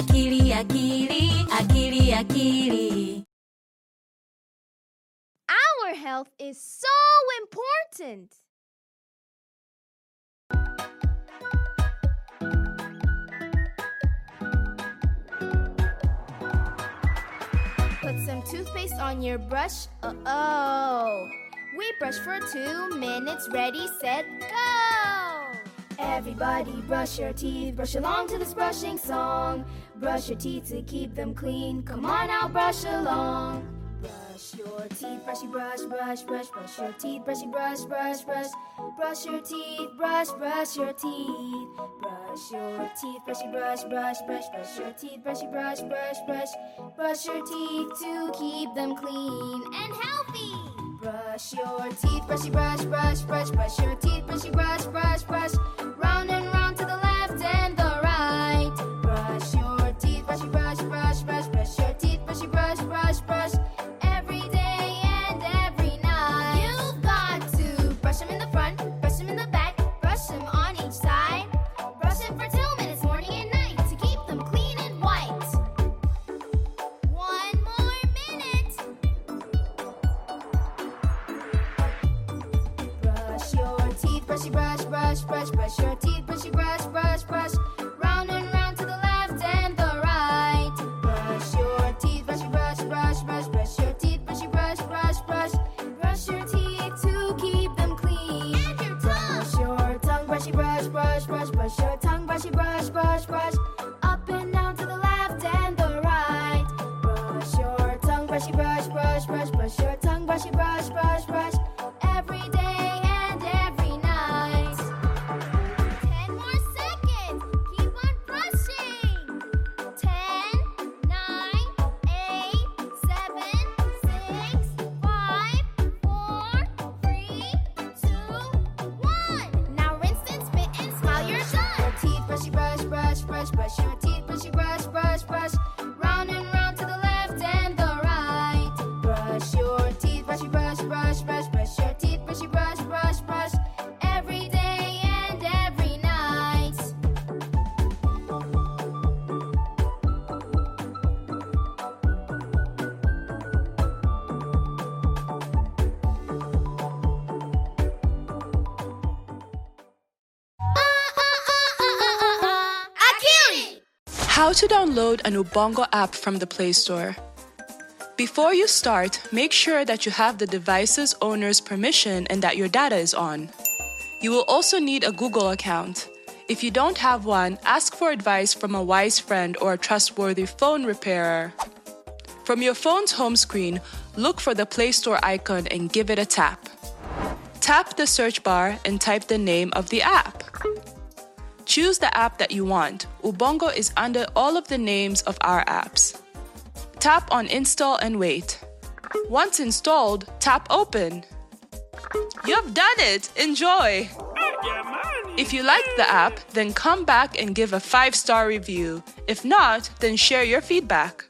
akili akili akili akili Our health is so important. Put some toothpaste on your brush. Uh oh. We brush for two minutes. Ready, set, go! Everybody brush your teeth. Brush along to this brushing song. Brush your teeth to keep them clean. Come on now, brush along. Brush your teeth, brushy brush, brush, brush, brush your teeth, brushy brush, brush, brush. Brush your teeth, brush, brush your teeth. Brush your teeth, brushy brush, brush, brush, brush your teeth, brushy brush, brush, brush. Brush your teeth to keep them clean and healthy. Brush your teeth, brushy brush, brush, brush, brush your teeth, brushy brush, brushy brush, brush, brush, brush your teeth, brushy brush, brush, brush. Round and round to the left and the right. Brush your teeth, brushy brush, brush, brush, brush your teeth, brushy brush, brush, brush. Brush your teeth to keep them clean. And your tongue. Brush your tongue, brushy brush, brush, brush, brush your tongue, brushy brush, brush, brush. Up and down to the left and the right. Brush your tongue, brushy brush, brush, brush, brush your tongue, brushy brush, brush, brush. How to download an Ubongo app from the Play Store. Before you start, make sure that you have the device's owner's permission and that your data is on. You will also need a Google account. If you don't have one, ask for advice from a wise friend or a trustworthy phone repairer. From your phone's home screen, look for the Play Store icon and give it a tap. Tap the search bar and type the name of the app. Choose the app that you want. Ubongo is under all of the names of our apps. Tap on install and wait. Once installed, tap open. You've done it! Enjoy! If you liked the app, then come back and give a five star review. If not, then share your feedback.